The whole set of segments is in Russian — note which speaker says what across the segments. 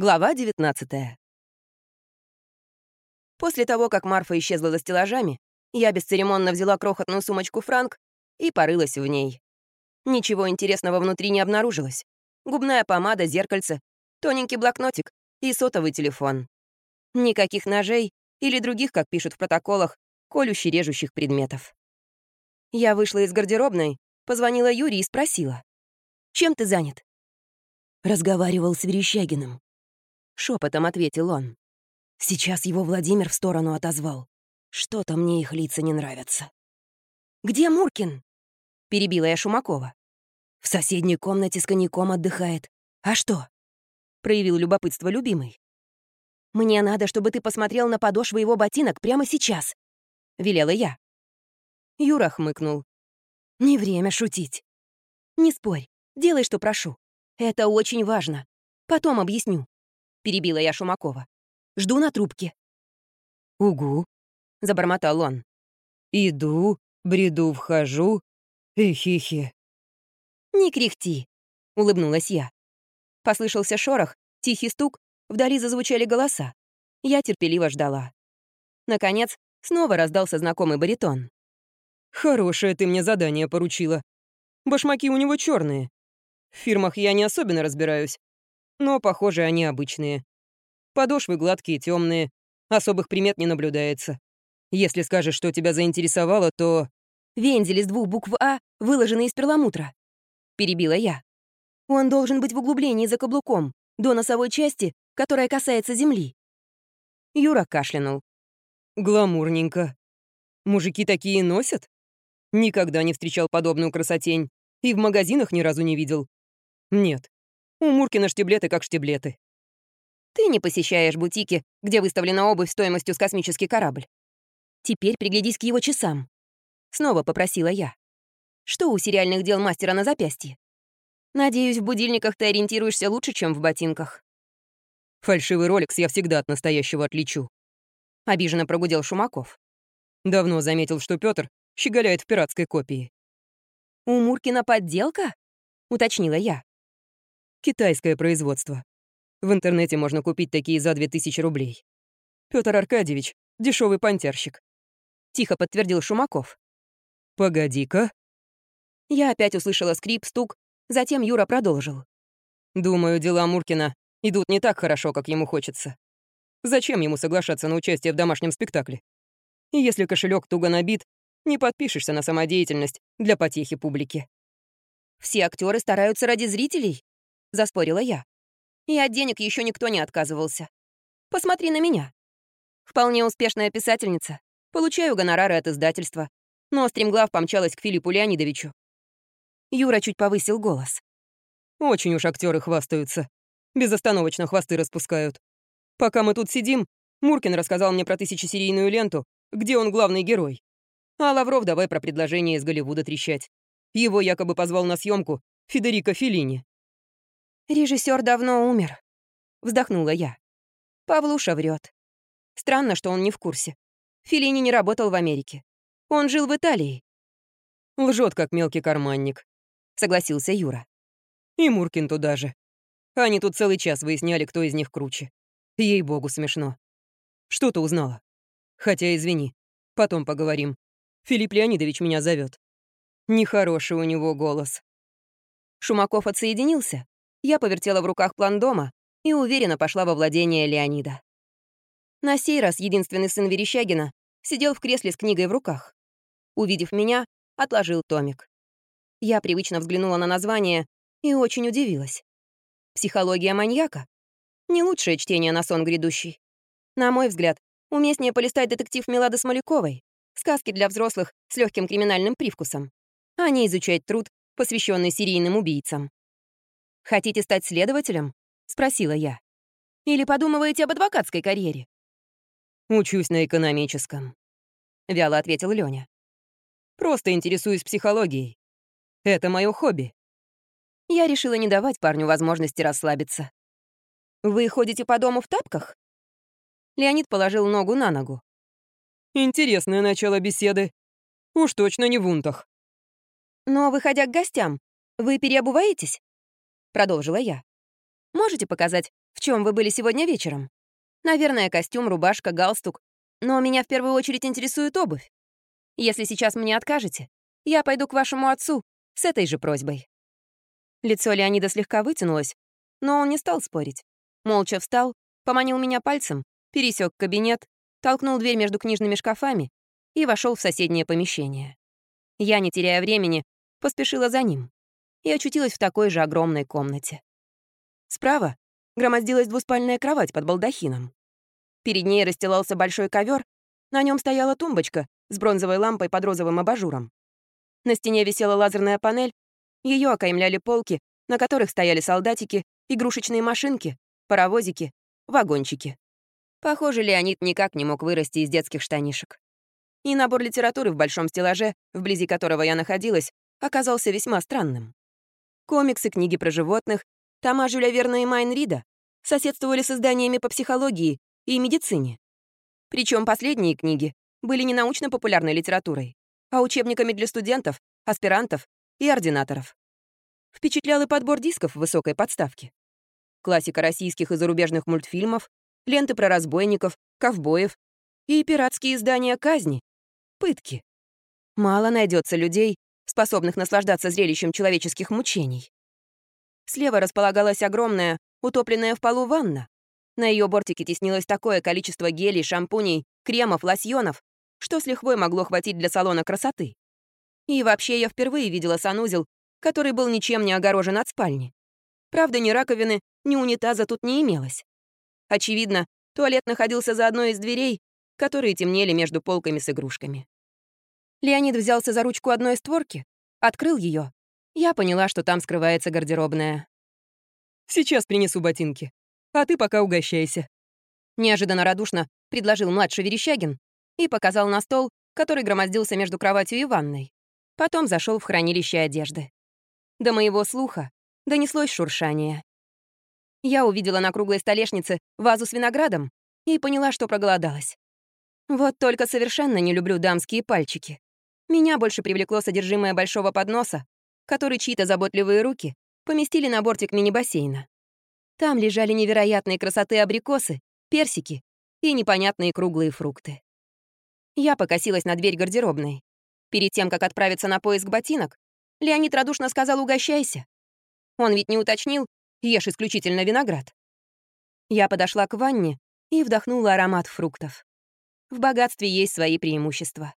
Speaker 1: Глава 19 После того, как Марфа исчезла за стеллажами, я бесцеремонно взяла крохотную сумочку «Франк» и порылась в ней. Ничего интересного внутри не обнаружилось. Губная помада, зеркальце, тоненький блокнотик и сотовый телефон. Никаких ножей или других, как пишут в протоколах, колюще-режущих предметов. Я вышла из гардеробной, позвонила Юре и спросила. «Чем ты занят?»
Speaker 2: Разговаривал с Верещагиным.
Speaker 1: Шепотом ответил он.
Speaker 2: Сейчас его Владимир в сторону отозвал. Что-то мне их лица не нравятся.
Speaker 1: «Где Муркин?» — перебила я Шумакова.
Speaker 2: «В соседней комнате с коньяком отдыхает. А что?»
Speaker 1: — проявил любопытство любимый. «Мне надо, чтобы ты посмотрел на подошвы его ботинок прямо сейчас», — велела я. Юра хмыкнул.
Speaker 2: «Не время шутить».
Speaker 1: «Не спорь, делай, что прошу. Это очень важно. Потом объясню перебила я Шумакова. «Жду на трубке».
Speaker 2: «Угу», —
Speaker 1: забормотал он.
Speaker 2: «Иду, бреду, вхожу. Эхихи».
Speaker 1: «Не кряхти», — улыбнулась я. Послышался шорох, тихий стук, вдали зазвучали голоса. Я терпеливо ждала. Наконец, снова раздался знакомый баритон.
Speaker 3: «Хорошее ты мне задание поручила. Башмаки у него черные. В фирмах я не особенно разбираюсь, но, похоже, они обычные. Подошвы гладкие, темные, особых примет не наблюдается. Если скажешь, что тебя заинтересовало, то...
Speaker 1: «Вензель из двух букв «А», выложенный из перламутра», — перебила я. «Он должен быть в углублении за каблуком, до носовой части, которая касается земли». Юра кашлянул.
Speaker 3: «Гламурненько. Мужики такие носят? Никогда не встречал подобную красотень и в магазинах ни разу не видел. Нет, у Муркина штиблеты как штиблеты.
Speaker 1: Ты не посещаешь бутики, где выставлена обувь стоимостью с космический корабль. Теперь приглядись к его часам. Снова попросила я. Что у сериальных дел мастера на запястье? Надеюсь, в будильниках ты ориентируешься лучше, чем в ботинках.
Speaker 3: Фальшивый роликс я всегда от настоящего отличу.
Speaker 1: Обиженно прогудел Шумаков.
Speaker 3: Давно заметил, что Петр щеголяет в пиратской копии.
Speaker 1: «У Муркина подделка?» — уточнила я.
Speaker 3: Китайское производство. В интернете можно купить такие за 2000 рублей. Петр Аркадьевич — дешевый понтерщик.
Speaker 1: Тихо подтвердил Шумаков.
Speaker 3: «Погоди-ка».
Speaker 1: Я опять услышала скрип, стук, затем Юра продолжил.
Speaker 3: «Думаю, дела Муркина идут не так хорошо, как ему хочется. Зачем ему соглашаться на участие в домашнем спектакле? И если кошелек туго набит, не подпишешься на самодеятельность для потехи публики.
Speaker 1: Все актеры стараются ради зрителей, — заспорила я. «И от денег еще никто не отказывался. Посмотри на меня. Вполне успешная писательница. Получаю гонорары от издательства. Но стремглав помчалась к Филиппу Леонидовичу. Юра чуть повысил голос.
Speaker 3: «Очень уж актеры хвастаются. Безостановочно хвосты распускают. Пока мы тут сидим, Муркин рассказал мне про тысячесерийную ленту, где он главный герой. А Лавров давай про предложение из Голливуда трещать. Его якобы позвал на съемку Федерико Феллини.
Speaker 1: Режиссер давно умер. Вздохнула я. Павлуша врет. Странно, что он не в курсе. Филини не работал в Америке. Он жил в Италии.
Speaker 3: Лжет, как мелкий карманник,
Speaker 1: согласился Юра.
Speaker 3: И Муркин туда же. Они тут целый час выясняли, кто из них круче. Ей-богу, смешно. Что ты узнала? Хотя, извини, потом поговорим. Филипп Леонидович меня зовет. Нехороший у него голос.
Speaker 1: Шумаков отсоединился, я повертела в руках план дома и уверенно пошла во владение Леонида. На сей раз единственный сын Верещагина сидел в кресле с книгой в руках. Увидев меня, отложил томик. Я привычно взглянула на название и очень удивилась. «Психология маньяка» — не лучшее чтение на сон грядущий. На мой взгляд, уместнее полистать детектив Мелады Смоляковой, сказки для взрослых с легким криминальным привкусом, а не изучать труд, посвященный серийным убийцам. «Хотите стать следователем?» — спросила я. «Или подумываете об адвокатской карьере?»
Speaker 3: «Учусь на экономическом», — вяло ответил Лёня. «Просто интересуюсь психологией. Это мое хобби».
Speaker 1: Я решила не давать парню возможности расслабиться. «Вы ходите по дому в тапках?» Леонид положил ногу на ногу.
Speaker 3: «Интересное начало беседы. Уж точно не в унтах».
Speaker 1: «Но, выходя к гостям, вы переобуваетесь?» Продолжила я. «Можете показать, в чем вы были сегодня вечером. Наверное, костюм, рубашка, галстук. Но меня в первую очередь интересует обувь. Если сейчас мне откажете, я пойду к вашему отцу с этой же просьбой». Лицо Леонида слегка вытянулось, но он не стал спорить. Молча встал, поманил меня пальцем, пересек кабинет, толкнул дверь между книжными шкафами и вошел в соседнее помещение. Я, не теряя времени, поспешила за ним и очутилась в такой же огромной комнате. Справа громоздилась двуспальная кровать под балдахином. Перед ней расстилался большой ковер, на нем стояла тумбочка с бронзовой лампой под розовым абажуром. На стене висела лазерная панель, ее окаймляли полки, на которых стояли солдатики, игрушечные машинки, паровозики, вагончики. Похоже, Леонид никак не мог вырасти из детских штанишек. И набор литературы в большом стеллаже, вблизи которого я находилась, оказался весьма странным. Комиксы, книги про животных, тома Жюля Верна и Майн Рида соседствовали с изданиями по психологии и медицине. Причем последние книги были не научно-популярной литературой, а учебниками для студентов, аспирантов и ординаторов. Впечатлял и подбор дисков в высокой подставке. Классика российских и зарубежных мультфильмов, ленты про разбойников, ковбоев и пиратские издания казни, пытки. Мало найдется людей, способных наслаждаться зрелищем человеческих мучений. Слева располагалась огромная, утопленная в полу ванна. На ее бортике теснилось такое количество гелей, шампуней, кремов, лосьонов, что с лихвой могло хватить для салона красоты. И вообще я впервые видела санузел, который был ничем не огорожен от спальни. Правда, ни раковины, ни унитаза тут не имелось. Очевидно, туалет находился за одной из дверей, которые темнели между полками с игрушками. Леонид взялся за ручку одной створки, открыл ее. Я поняла, что там скрывается гардеробная.
Speaker 3: «Сейчас принесу ботинки, а ты пока угощайся».
Speaker 1: Неожиданно радушно предложил младший Верещагин и показал на стол, который громоздился между кроватью и ванной. Потом зашел в хранилище одежды. До моего слуха донеслось шуршание. Я увидела на круглой столешнице вазу с виноградом и поняла, что проголодалась. Вот только совершенно не люблю дамские пальчики. Меня больше привлекло содержимое большого подноса, который чьи-то заботливые руки поместили на бортик мини-бассейна. Там лежали невероятные красоты абрикосы, персики и непонятные круглые фрукты. Я покосилась на дверь гардеробной. Перед тем, как отправиться на поиск ботинок, Леонид радушно сказал «угощайся». Он ведь не уточнил, ешь исключительно виноград. Я подошла к ванне и вдохнула аромат фруктов. В богатстве есть свои преимущества.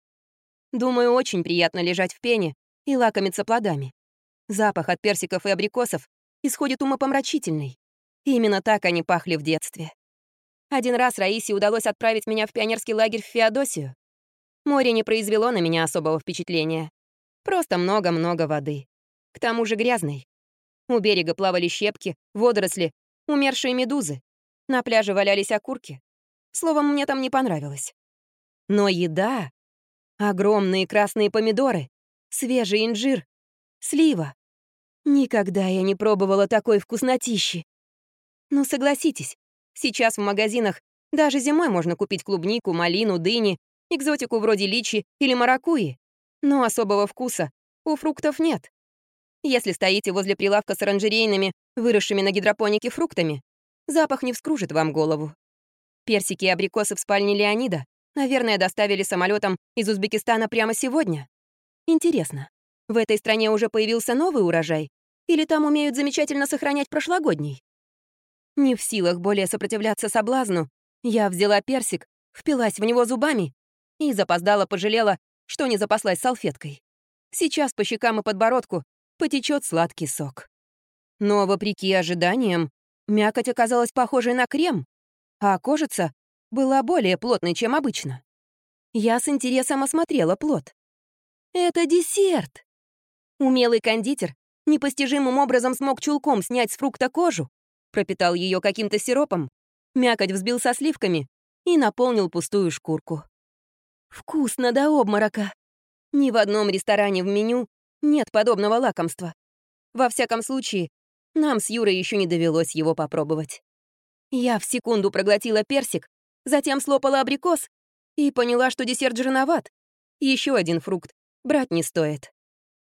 Speaker 1: Думаю, очень приятно лежать в пене и лакомиться плодами. Запах от персиков и абрикосов исходит умопомрачительный. именно так они пахли в детстве. Один раз Раисе удалось отправить меня в пионерский лагерь в Феодосию. Море не произвело на меня особого впечатления. Просто много-много воды. К тому же грязной. У берега плавали щепки, водоросли, умершие медузы. На пляже валялись окурки. Словом, мне там не понравилось. Но еда... Огромные красные помидоры, свежий инжир, слива. Никогда я не пробовала такой вкуснотищи. Ну, согласитесь, сейчас в магазинах даже зимой можно купить клубнику, малину, дыни, экзотику вроде личи или маракуи. Но особого вкуса у фруктов нет. Если стоите возле прилавка с оранжерейными, выросшими на гидропонике фруктами, запах не вскружит вам голову. Персики и абрикосы в спальне Леонида, наверное, доставили самолетом из Узбекистана прямо сегодня. Интересно, в этой стране уже появился новый урожай? Или там умеют замечательно сохранять прошлогодний? Не в силах более сопротивляться соблазну, я взяла персик, впилась в него зубами и запоздала пожалела, что не запаслась салфеткой. Сейчас по щекам и подбородку потечет сладкий сок. Но, вопреки ожиданиям, мякоть оказалась похожей на крем, а кожица была более плотной, чем обычно. Я с интересом осмотрела плод. Это десерт! Умелый кондитер непостижимым образом смог чулком снять с фрукта кожу, пропитал ее каким-то сиропом, мякоть взбил со сливками и наполнил пустую шкурку. Вкусно до обморока. Ни в одном ресторане в меню нет подобного лакомства. Во всяком случае, нам с Юрой еще не довелось его попробовать. Я в секунду проглотила персик, затем слопала абрикос и поняла, что десерт жирноват. Еще один фрукт брать не стоит.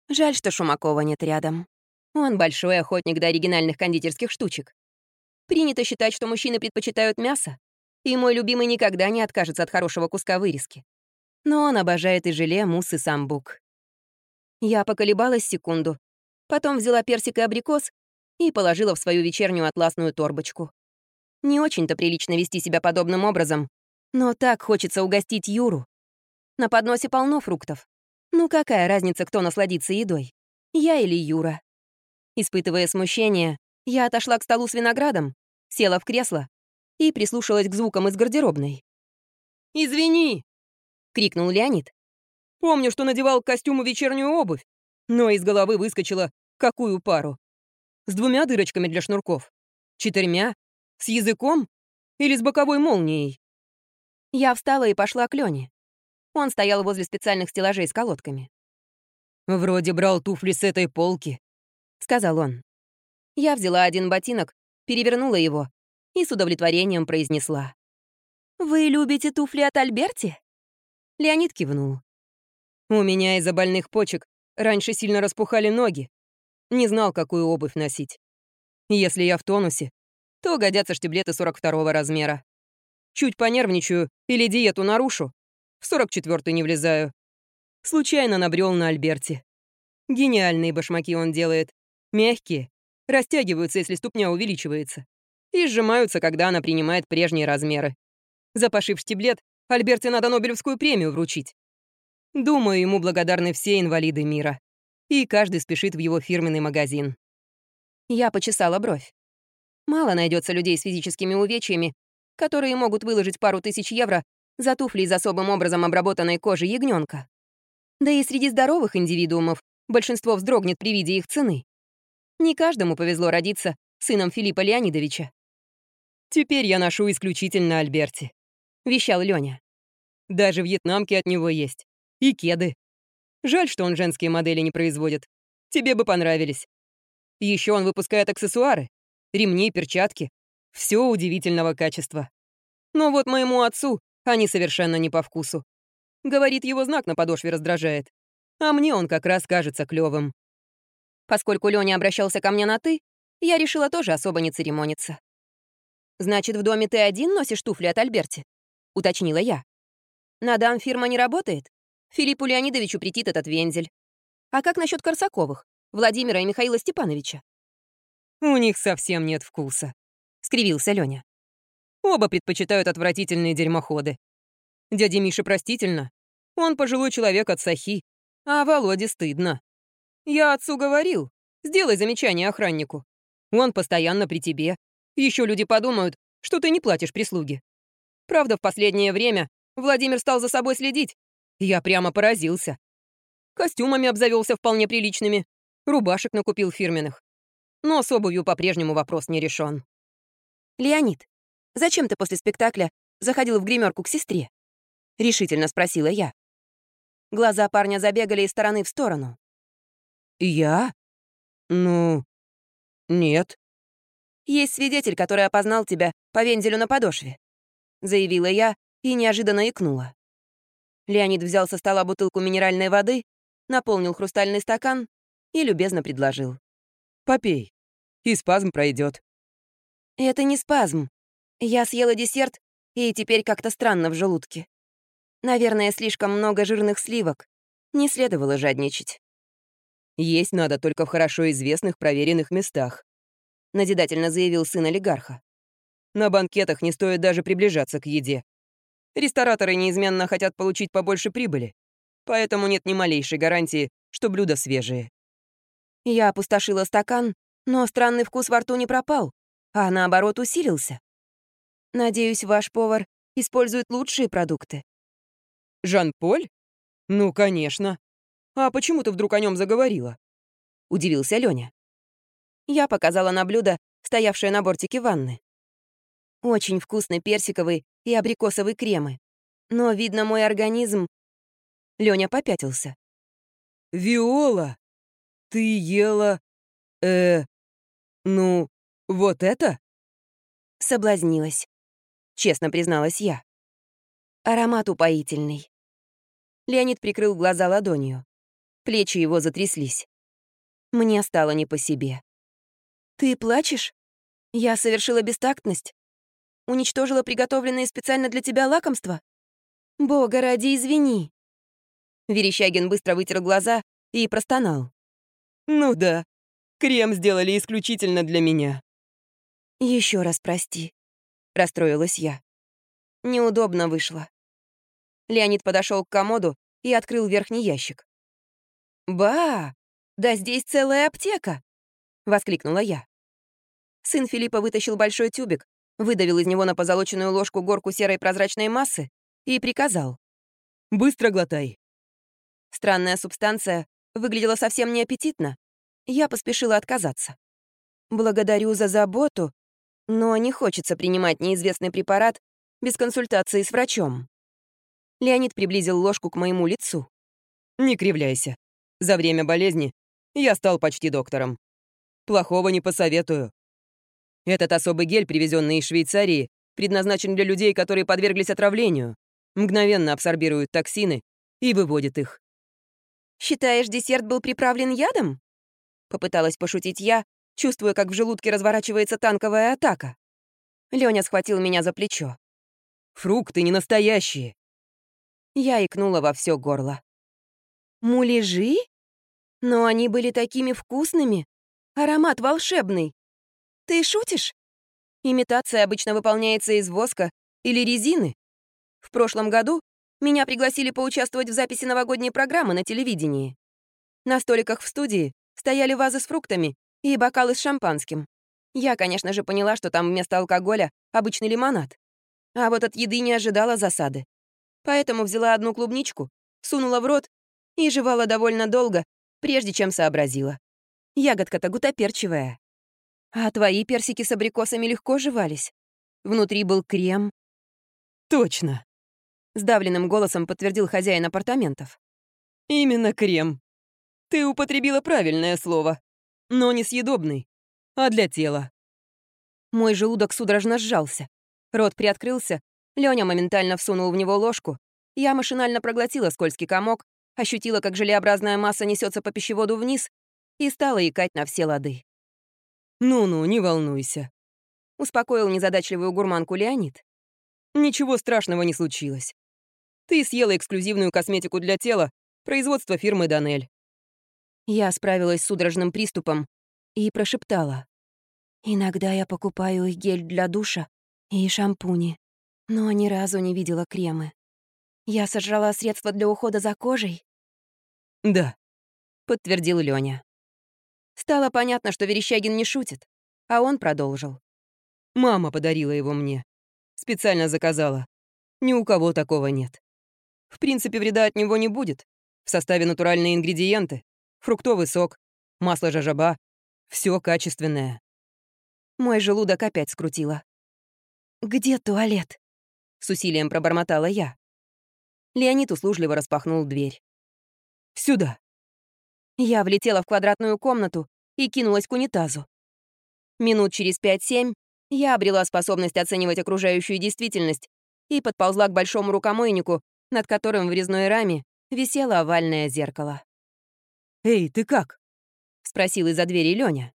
Speaker 1: Жаль, что Шумакова нет рядом. Он большой охотник до оригинальных кондитерских штучек. Принято считать, что мужчины предпочитают мясо, и мой любимый никогда не откажется от хорошего куска вырезки. Но он обожает и желе, мусс и самбук. Я поколебалась секунду, потом взяла персик и абрикос и положила в свою вечернюю атласную торбочку. Не очень-то прилично вести себя подобным образом, но так хочется угостить Юру. На подносе полно фруктов. Ну какая разница, кто насладится едой? Я или Юра? Испытывая смущение, я отошла к столу с виноградом, села в кресло и прислушалась к звукам из гардеробной.
Speaker 3: «Извини!» — крикнул Леонид. «Помню, что надевал к костюму вечернюю обувь, но из головы выскочила какую пару? С двумя дырочками для шнурков? Четырьмя? С языком? Или с боковой молнией?»
Speaker 1: Я встала и пошла к Лёне. Он стоял возле специальных стеллажей с колодками.
Speaker 3: «Вроде брал туфли с этой полки», — сказал он.
Speaker 1: Я взяла один ботинок, перевернула его и с удовлетворением произнесла. «Вы любите туфли от Альберти?» Леонид кивнул.
Speaker 3: «У меня из-за больных почек раньше сильно распухали ноги. Не знал, какую обувь носить. Если я в тонусе, то годятся штиблеты 42 размера. Чуть понервничаю или диету нарушу, в 44 не влезаю. Случайно набрел на Альберте. Гениальные башмаки он делает. Мягкие, растягиваются, если ступня увеличивается. И сжимаются, когда она принимает прежние размеры. Запашив штиблет, Альберте надо Нобелевскую премию вручить. Думаю, ему благодарны все инвалиды мира. И каждый спешит в его фирменный магазин.
Speaker 1: Я почесала бровь. Мало найдется людей с физическими увечьями, которые могут выложить пару тысяч евро за туфли из особым образом обработанной кожи ягненка. Да и среди здоровых индивидуумов большинство вздрогнет при виде их цены. Не каждому повезло родиться сыном Филиппа Леонидовича.
Speaker 3: «Теперь я ношу исключительно Альберти», — вещал Лёня. «Даже вьетнамки от него есть. И кеды. Жаль, что он женские модели не производит. Тебе бы понравились. Еще он выпускает аксессуары, ремни, перчатки. Все удивительного качества. Но вот моему отцу они совершенно не по вкусу. Говорит, его знак на подошве раздражает. А мне он как раз кажется клёвым.
Speaker 1: Поскольку Лёня обращался ко мне на «ты», я решила тоже особо не церемониться. «Значит, в доме ты один носишь туфли от Альберти?» — уточнила я. «На дам фирма не работает? Филиппу Леонидовичу претит этот вензель. А как насчет Корсаковых, Владимира и Михаила Степановича?»
Speaker 3: «У них совсем нет вкуса», — скривился Лёня. Оба предпочитают отвратительные дерьмоходы. Дяде Мише простительно. Он пожилой человек от Сахи, а Володе стыдно. Я отцу говорил, сделай замечание охраннику. Он постоянно при тебе. Еще люди подумают, что ты не платишь прислуги. Правда, в последнее время Владимир стал за собой следить. Я прямо поразился. Костюмами обзавелся вполне приличными, рубашек накупил фирменных. Но с обувью по-прежнему вопрос не решен.
Speaker 1: «Леонид, Зачем ты после спектакля заходил в гримерку к сестре?» — решительно спросила я. Глаза парня забегали из стороны в сторону.
Speaker 3: «Я? Ну, нет».
Speaker 1: «Есть свидетель, который опознал тебя по вензелю на подошве», — заявила я и неожиданно икнула. Леонид взял со стола бутылку минеральной воды, наполнил хрустальный стакан и любезно предложил.
Speaker 3: «Попей, и спазм пройдет.
Speaker 1: «Это не спазм», я съела десерт, и теперь как-то странно в желудке. Наверное, слишком много жирных сливок. Не следовало жадничать.
Speaker 3: «Есть надо только в хорошо известных проверенных местах», — назидательно заявил сын олигарха. «На банкетах не стоит даже приближаться к еде. Рестораторы неизменно хотят получить побольше прибыли, поэтому нет ни малейшей гарантии, что блюда свежие».
Speaker 1: Я опустошила стакан, но странный вкус во рту не пропал, а наоборот усилился. Надеюсь, ваш повар использует лучшие продукты.
Speaker 3: Жан-Поль? Ну, конечно. А почему ты вдруг о нем заговорила? Удивился Лёня.
Speaker 1: Я показала на блюдо, стоявшее на бортике ванны. Очень вкусный персиковый и абрикосовый кремы. Но, видно, мой организм... Лёня попятился.
Speaker 3: «Виола, ты ела... э... ну, вот это?»
Speaker 1: Соблазнилась. — честно призналась я. Аромат упоительный. Леонид прикрыл глаза ладонью. Плечи его затряслись. Мне стало не по себе. «Ты плачешь?» Я совершила бестактность? Уничтожила приготовленные специально для тебя лакомства? Бога ради, извини. Верещагин быстро вытер глаза и простонал.
Speaker 3: «Ну да, крем сделали исключительно для меня».
Speaker 1: Еще раз прости», — расстроилась я. Неудобно вышло. Леонид подошел к комоду и открыл верхний ящик. «Ба! Да здесь целая аптека!» — воскликнула я. Сын Филиппа вытащил большой тюбик, выдавил из него на позолоченную ложку горку серой прозрачной массы и приказал.
Speaker 3: «Быстро глотай».
Speaker 1: Странная субстанция выглядела совсем неаппетитно. Я поспешила отказаться. «Благодарю за заботу, но не хочется принимать неизвестный препарат без консультации с врачом». Леонид приблизил ложку к моему лицу.
Speaker 3: «Не кривляйся. За время болезни я стал почти доктором. Плохого не посоветую. Этот особый гель, привезенный из Швейцарии, предназначен для людей, которые подверглись отравлению, мгновенно абсорбируют токсины и выводит их.
Speaker 1: «Считаешь, десерт был приправлен ядом?» Попыталась пошутить я, чувствуя, как в желудке разворачивается танковая атака. Лёня схватил меня за плечо.
Speaker 3: «Фрукты не настоящие!»
Speaker 1: Я икнула во все горло. «Муляжи?» Но они были такими вкусными. Аромат волшебный. Ты шутишь? Имитация обычно выполняется из воска или резины. В прошлом году меня пригласили поучаствовать в записи новогодней программы на телевидении. На столиках в студии стояли вазы с фруктами и бокалы с шампанским. Я, конечно же, поняла, что там вместо алкоголя обычный лимонад. А вот от еды не ожидала засады. Поэтому взяла одну клубничку, сунула в рот и жевала довольно долго, прежде чем сообразила. Ягодка-то гутоперчивая. А твои персики с абрикосами легко жевались. Внутри был крем.
Speaker 3: Точно.
Speaker 1: Сдавленным голосом подтвердил хозяин апартаментов.
Speaker 3: Именно крем. Ты употребила правильное слово. Но не съедобный, а для тела.
Speaker 1: Мой желудок судорожно сжался. Рот приоткрылся, Лёня моментально всунул в него ложку. Я машинально проглотила скользкий комок, ощутила, как желеобразная масса несется по пищеводу вниз и стала икать на все лады.
Speaker 3: «Ну-ну, не волнуйся», —
Speaker 1: успокоил незадачливую гурманку Леонид.
Speaker 3: «Ничего страшного не случилось. Ты съела эксклюзивную косметику для тела, производства фирмы «Данель».
Speaker 1: Я справилась с судорожным приступом и прошептала. «Иногда я покупаю гель для душа и шампуни, но ни разу не видела кремы. Я сожрала средства для ухода за кожей?»
Speaker 3: «Да», —
Speaker 1: подтвердил Лёня. Стало понятно, что Верещагин не шутит, а он продолжил.
Speaker 3: «Мама подарила его мне. Специально заказала. Ни у кого такого нет. В принципе, вреда от него не будет. В составе натуральные ингредиенты, фруктовый сок, масло жажаба. Все качественное».
Speaker 1: Мой желудок опять скрутило. «Где туалет?» — с усилием пробормотала я. Леонид услужливо распахнул дверь.
Speaker 3: «Сюда».
Speaker 1: Я влетела в квадратную комнату и кинулась к унитазу. Минут через пять-семь я обрела способность оценивать окружающую действительность и подползла к большому рукомойнику, над которым в резной раме висело овальное зеркало.
Speaker 3: «Эй, ты как?»
Speaker 1: — спросил из-за двери Лёня.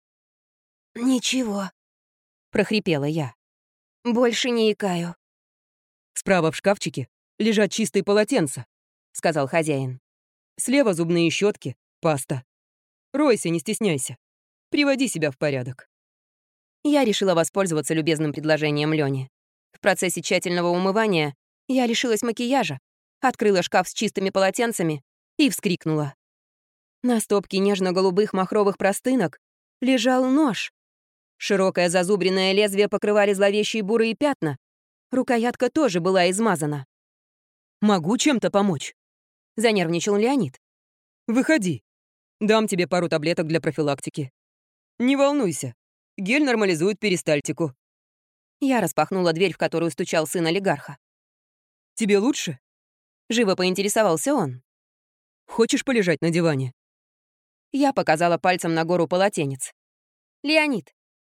Speaker 1: «Ничего», — прохрипела я. «Больше не икаю».
Speaker 3: «Справа в шкафчике лежат чистые полотенца», — сказал хозяин. «Слева зубные щетки, паста. Ройся, не стесняйся. Приводи себя в порядок».
Speaker 1: Я решила воспользоваться любезным предложением Лёни. В процессе тщательного умывания я лишилась макияжа, открыла шкаф с чистыми полотенцами и вскрикнула. На стопке нежно-голубых махровых простынок лежал нож. Широкое зазубренное лезвие покрывали зловещие бурые пятна. Рукоятка тоже была измазана.
Speaker 3: «Могу чем-то помочь?»
Speaker 1: — занервничал Леонид.
Speaker 3: «Выходи. Дам тебе пару таблеток для профилактики. Не волнуйся, гель нормализует перистальтику».
Speaker 1: Я распахнула дверь, в которую стучал сын олигарха.
Speaker 3: «Тебе лучше?»
Speaker 1: Живо поинтересовался он.
Speaker 3: «Хочешь полежать на диване?»
Speaker 1: Я показала пальцем на гору полотенец. «Леонид,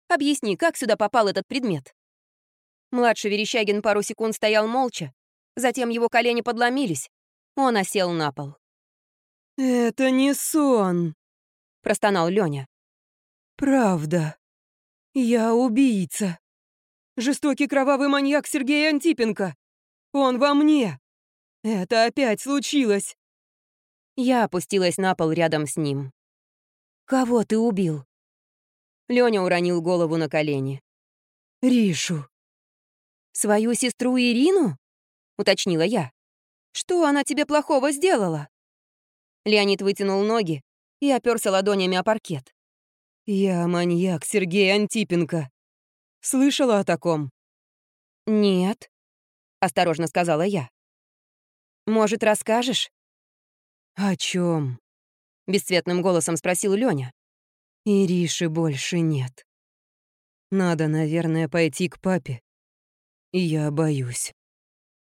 Speaker 1: объясни, как сюда попал этот предмет?» Младший Верещагин пару секунд стоял молча, затем его колени подломились, он осел на пол.
Speaker 3: «Это не сон», —
Speaker 1: простонал Лёня.
Speaker 3: «Правда. «Я убийца. Жестокий кровавый маньяк Сергей Антипенко. Он во мне. Это опять случилось».
Speaker 1: Я опустилась на пол рядом с ним.
Speaker 2: «Кого ты убил?»
Speaker 1: Лёня уронил голову на колени.
Speaker 3: «Ришу».
Speaker 1: «Свою сестру Ирину?» — уточнила я. «Что она тебе плохого сделала?» Леонид вытянул ноги и оперся ладонями о паркет.
Speaker 3: «Я маньяк Сергей Антипенко. Слышала о таком?»
Speaker 1: «Нет», — осторожно сказала я. «Может, расскажешь?»
Speaker 3: «О чем?
Speaker 1: Бесцветным голосом спросил Лёня.
Speaker 3: «Ириши больше нет. Надо, наверное, пойти к папе. Я боюсь.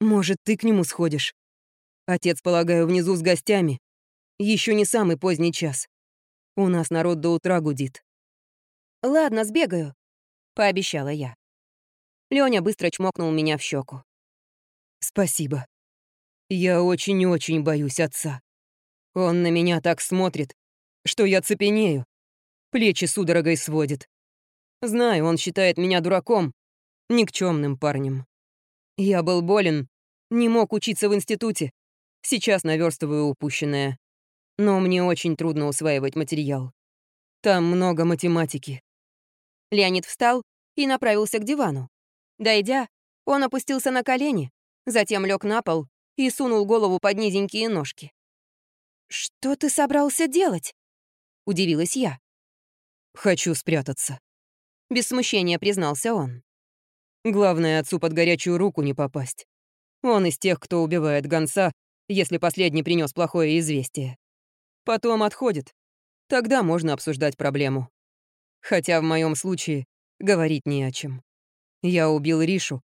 Speaker 3: Может, ты к нему сходишь? Отец, полагаю, внизу с гостями. Еще не самый поздний час. У нас народ до утра гудит.
Speaker 1: «Ладно, сбегаю», — пообещала я. Лёня быстро чмокнул меня в щеку.
Speaker 3: «Спасибо. Я очень-очень боюсь отца. Он на меня так смотрит, что я цепенею. Плечи судорогой сводит. Знаю, он считает меня дураком, никчемным парнем. Я был болен, не мог учиться в институте. Сейчас наверстываю упущенное но мне очень трудно усваивать материал. Там много математики».
Speaker 1: Леонид встал и направился к дивану. Дойдя, он опустился на колени, затем лег на пол и сунул голову под низенькие ножки. «Что ты собрался делать?» — удивилась я.
Speaker 3: «Хочу спрятаться», —
Speaker 1: без смущения признался он.
Speaker 3: «Главное, отцу под горячую руку не попасть. Он из тех, кто убивает гонца, если последний принес плохое известие. Потом отходит. Тогда можно обсуждать проблему. Хотя в моем случае говорить не о чем. Я убил Ришу,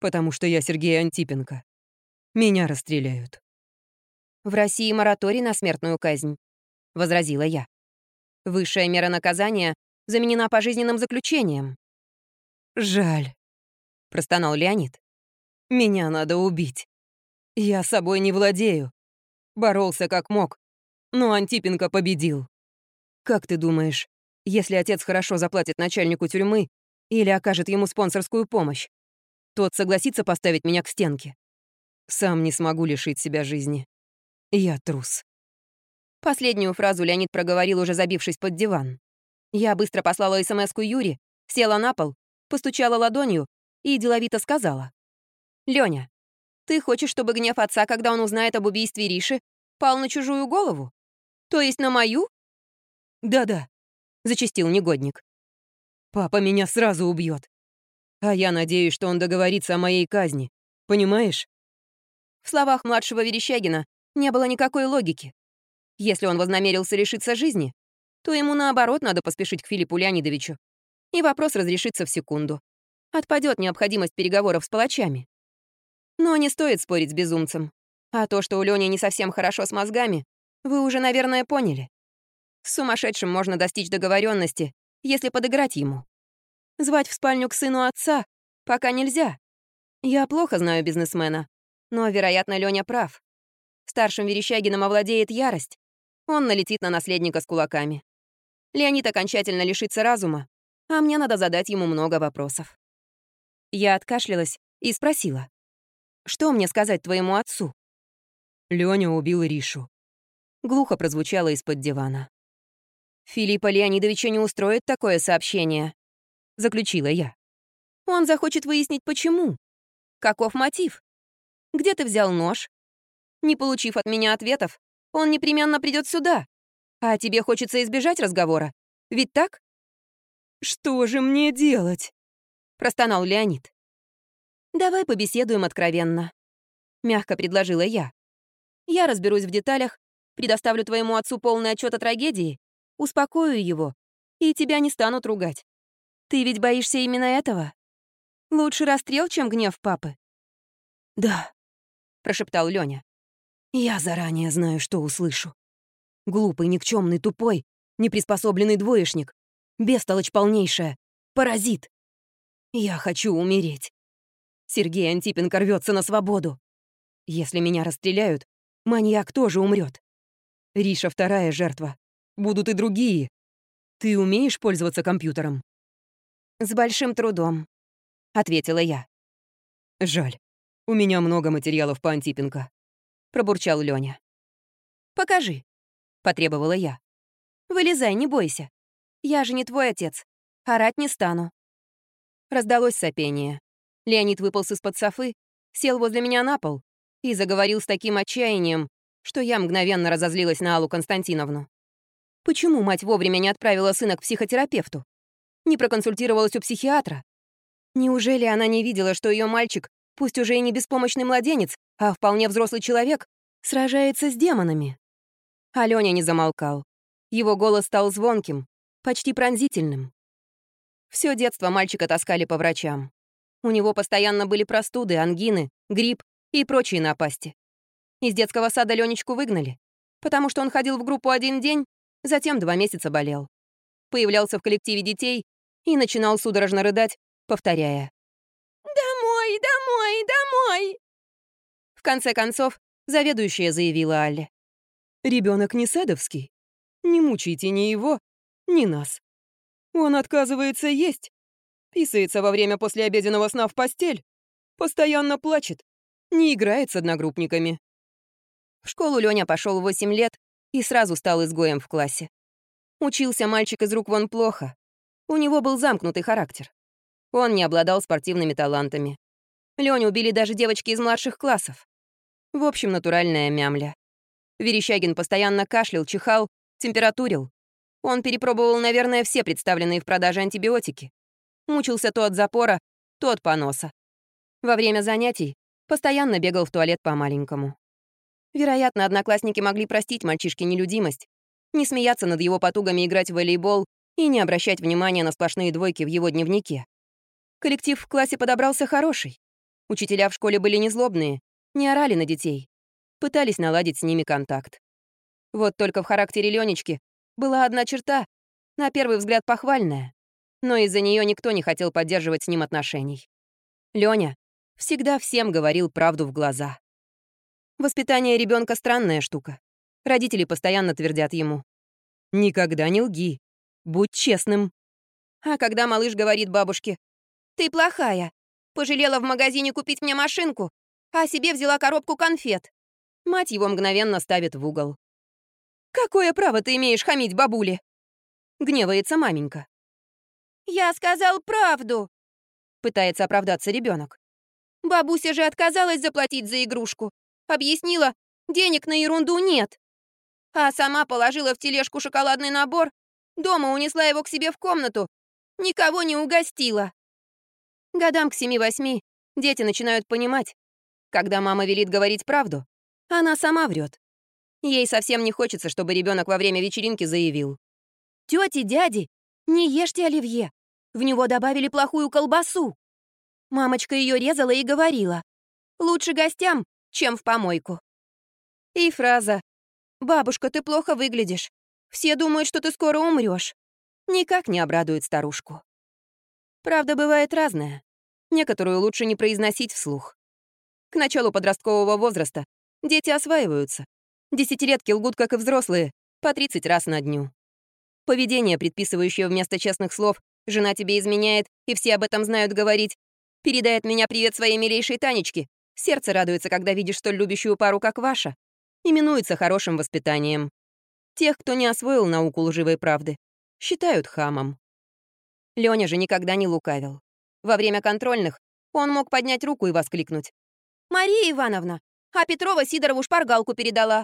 Speaker 3: потому что я Сергей Антипенко. Меня расстреляют.
Speaker 1: «В России мораторий на смертную казнь», — возразила я. «Высшая мера наказания заменена пожизненным заключением».
Speaker 3: «Жаль», — простонал Леонид. «Меня надо убить. Я собой не владею. Боролся как мог, но Антипенко победил. Как ты думаешь, если отец хорошо заплатит начальнику тюрьмы или окажет ему спонсорскую помощь, тот согласится поставить меня к стенке? Сам не смогу лишить себя жизни. Я трус.
Speaker 1: Последнюю фразу Леонид проговорил, уже забившись под диван. Я быстро послала СМС-ку Юре, села на пол, постучала ладонью и деловито сказала. «Лёня, ты хочешь, чтобы гнев отца, когда он узнает об убийстве Риши, пал на чужую голову? То есть на мою?
Speaker 3: Да-да, зачистил негодник. Папа меня сразу убьет. А я надеюсь, что он договорится о моей казни. Понимаешь?
Speaker 1: В словах младшего Верещагина не было никакой логики. Если он вознамерился лишиться жизни, то ему, наоборот, надо поспешить к Филиппу Леонидовичу. И вопрос разрешится в секунду. Отпадет необходимость переговоров с палачами. Но не стоит спорить с безумцем. А то, что у Лёни не совсем хорошо с мозгами, вы уже, наверное, поняли. С сумасшедшим можно достичь договоренности, если подыграть ему. Звать в спальню к сыну отца пока нельзя. Я плохо знаю бизнесмена, но, вероятно, Лёня прав. Старшим Верещагиным овладеет ярость. Он налетит на наследника с кулаками. Леонид окончательно лишится разума, а мне надо задать ему много вопросов. Я откашлялась и спросила. «Что мне сказать твоему отцу?»
Speaker 3: Лёня убил Ришу
Speaker 1: глухо прозвучало из-под дивана. «Филиппа Леонидовича не устроит такое сообщение», — заключила я. «Он захочет выяснить, почему. Каков мотив? Где ты взял нож? Не получив от меня ответов, он непременно придет сюда. А тебе хочется избежать разговора. Ведь так?»
Speaker 3: «Что же мне делать?»
Speaker 1: — простонал Леонид. «Давай побеседуем откровенно», — мягко предложила я. «Я разберусь в деталях предоставлю твоему отцу полный отчет о трагедии, успокою его, и тебя не станут ругать. Ты ведь боишься именно этого? Лучше расстрел, чем гнев папы».
Speaker 2: «Да», — прошептал Лёня. «Я заранее знаю, что услышу. Глупый, никчемный, тупой, неприспособленный двоечник, бестолочь полнейшая, паразит. Я хочу умереть. Сергей Антипенко рвется на свободу. Если меня расстреляют, маньяк тоже умрет. Риша вторая жертва. Будут и другие. Ты умеешь пользоваться компьютером?»
Speaker 1: «С большим трудом», — ответила я.
Speaker 3: «Жаль. У меня много материалов по Антипенко», — пробурчал Лёня.
Speaker 1: «Покажи», — потребовала я. «Вылезай, не бойся. Я же не твой отец. Орать не стану». Раздалось сопение. Леонид выполз из-под софы, сел возле меня на пол и заговорил с таким отчаянием, что я мгновенно разозлилась на Аллу Константиновну. Почему мать вовремя не отправила сына к психотерапевту? Не проконсультировалась у психиатра? Неужели она не видела, что ее мальчик, пусть уже и не беспомощный младенец, а вполне взрослый человек, сражается с демонами? Алёня не замолкал. Его голос стал звонким, почти пронзительным. Все детство мальчика таскали по врачам. У него постоянно были простуды, ангины, грипп и прочие напасти. Из детского сада Ленечку выгнали, потому что он ходил в группу один день, затем два месяца болел. Появлялся в коллективе детей и начинал судорожно рыдать, повторяя «Домой, домой, домой!» В конце концов, заведующая заявила Алле.
Speaker 3: Ребенок не садовский. Не мучайте ни его, ни нас. Он отказывается есть, писается во время послеобеденного сна в постель, постоянно плачет, не играет с одногруппниками.
Speaker 1: В школу Лёня пошел в 8 лет и сразу стал изгоем в классе. Учился мальчик из рук вон плохо. У него был замкнутый характер. Он не обладал спортивными талантами. Лёню убили даже девочки из младших классов. В общем, натуральная мямля. Верещагин постоянно кашлял, чихал, температурил. Он перепробовал, наверное, все представленные в продаже антибиотики. Мучился то от запора, то от поноса. Во время занятий постоянно бегал в туалет по-маленькому. Вероятно, одноклассники могли простить мальчишке нелюдимость, не смеяться над его потугами играть в волейбол и не обращать внимания на сплошные двойки в его дневнике. Коллектив в классе подобрался хороший. Учителя в школе были не злобные, не орали на детей. Пытались наладить с ними контакт. Вот только в характере Ленечки была одна черта, на первый взгляд похвальная, но из-за нее никто не хотел поддерживать с ним отношений. Лёня всегда всем говорил правду в глаза. Воспитание ребенка странная штука. Родители постоянно твердят ему. «Никогда не лги. Будь честным». А когда малыш говорит бабушке, «Ты плохая. Пожалела в магазине купить мне машинку, а себе взяла коробку конфет». Мать его мгновенно ставит в угол. «Какое право ты имеешь хамить бабуле?» Гневается маменька. «Я сказал правду», — пытается оправдаться ребенок. Бабуся же отказалась заплатить за игрушку. Объяснила, денег на ерунду нет. А сама положила в тележку шоколадный набор, дома унесла его к себе в комнату, никого не угостила. Годам к семи-восьми дети начинают понимать, когда мама велит говорить правду, она сама врет. Ей совсем не хочется, чтобы ребенок во время вечеринки заявил. «Тети, дяди, не ешьте оливье. В него добавили плохую колбасу». Мамочка ее резала и говорила. «Лучше гостям, чем в помойку». И фраза «Бабушка, ты плохо выглядишь. Все думают, что ты скоро умрешь. Никак не обрадует старушку. Правда бывает разная. Некоторую лучше не произносить вслух. К началу подросткового возраста дети осваиваются, Десятилетки лгут, как и взрослые, по 30 раз на дню. Поведение, предписывающее вместо честных слов «жена тебе изменяет, и все об этом знают говорить», передает меня привет своей милейшей Танечке. Сердце радуется, когда видишь столь любящую пару, как ваша. Именуется хорошим воспитанием. Тех, кто не освоил науку лживой правды, считают хамом. Лёня же никогда не лукавил. Во время контрольных он мог поднять руку и воскликнуть. «Мария Ивановна, а Петрова Сидорову шпаргалку передала.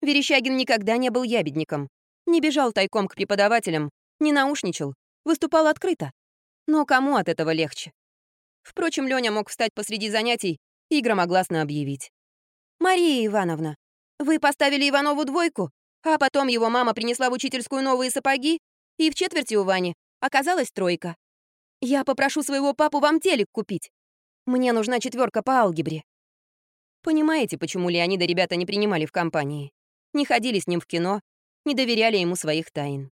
Speaker 1: Верещагин никогда не был ябедником. Не бежал тайком к преподавателям, не наушничал, выступал открыто. Но кому от этого легче? Впрочем, Лёня мог встать посреди занятий и громогласно объявить. «Мария Ивановна, вы поставили Иванову двойку, а потом его мама принесла в учительскую новые сапоги, и в четверти у Вани оказалась тройка. Я попрошу своего папу вам телек купить. Мне нужна четверка по алгебре». Понимаете, почему Леонида ребята не принимали в компании? Не ходили с ним в кино, не доверяли ему своих тайн.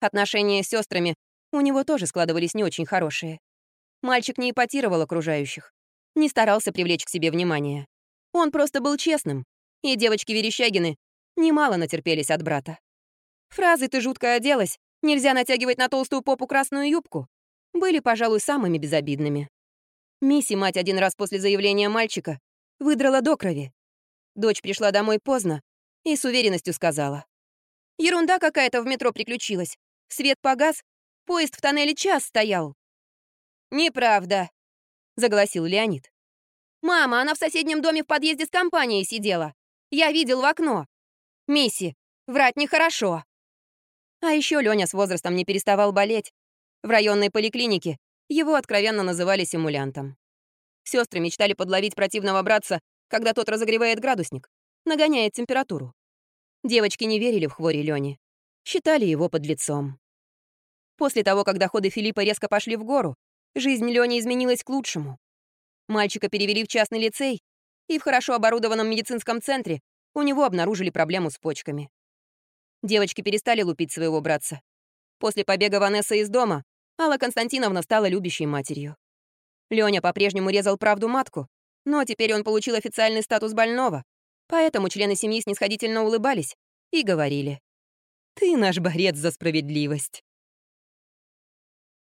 Speaker 1: Отношения с сестрами у него тоже складывались не очень хорошие. Мальчик не ипотировал окружающих, не старался привлечь к себе внимание. Он просто был честным, и девочки Верещагины немало натерпелись от брата. Фразы «ты жутко оделась», «нельзя натягивать на толстую попу красную юбку» были, пожалуй, самыми безобидными. Мисси, мать, один раз после заявления мальчика, выдрала до крови. Дочь пришла домой поздно и с уверенностью сказала. «Ерунда какая-то в метро приключилась. Свет погас, поезд в тоннеле час стоял». «Неправда», — загласил Леонид. «Мама, она в соседнем доме в подъезде с компанией сидела. Я видел в окно. Мисси, врать нехорошо». А еще Лёня с возрастом не переставал болеть. В районной поликлинике его откровенно называли симулянтом. Сестры мечтали подловить противного братца, когда тот разогревает градусник, нагоняет температуру. Девочки не верили в хвори Лёни, считали его подлецом. После того, как доходы Филиппа резко пошли в гору, жизнь Лёни изменилась к лучшему. Мальчика перевели в частный лицей, и в хорошо оборудованном медицинском центре у него обнаружили проблему с почками. Девочки перестали лупить своего братца. После побега Ванессы из дома Алла Константиновна стала любящей матерью. Лёня по-прежнему резал правду матку, но теперь он получил официальный статус больного, поэтому члены семьи снисходительно улыбались и говорили. «Ты наш борец за справедливость».